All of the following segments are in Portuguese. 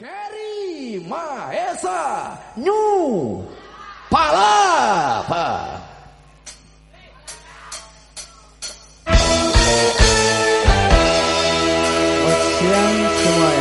Kerima essa nu palavra. Siang semuanya.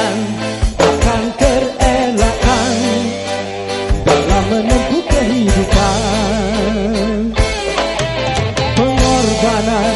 kebenaran akan terelakkan dalam menempuh kehidupan. Pengorbanan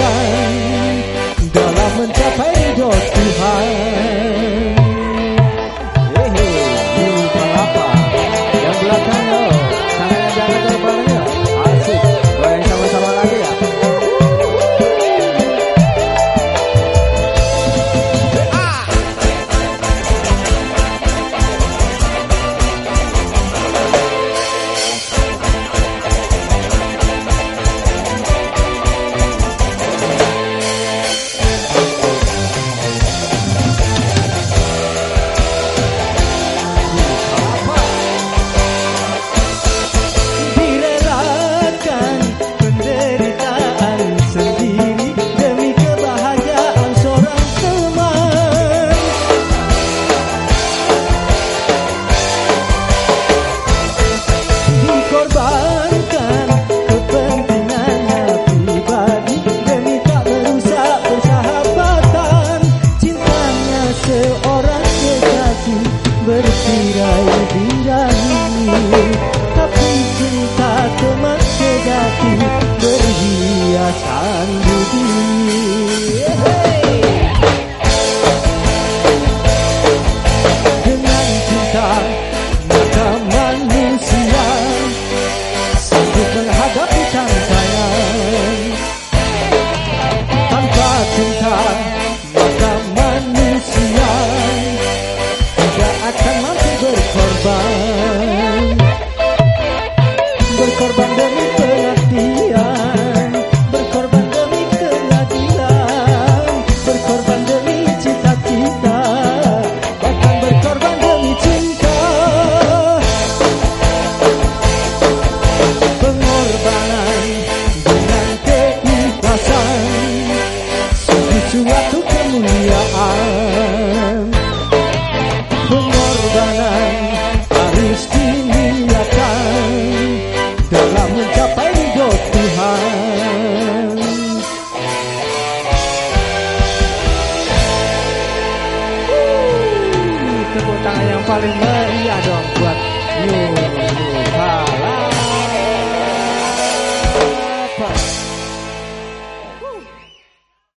sky. you. Paling meriah dong buat New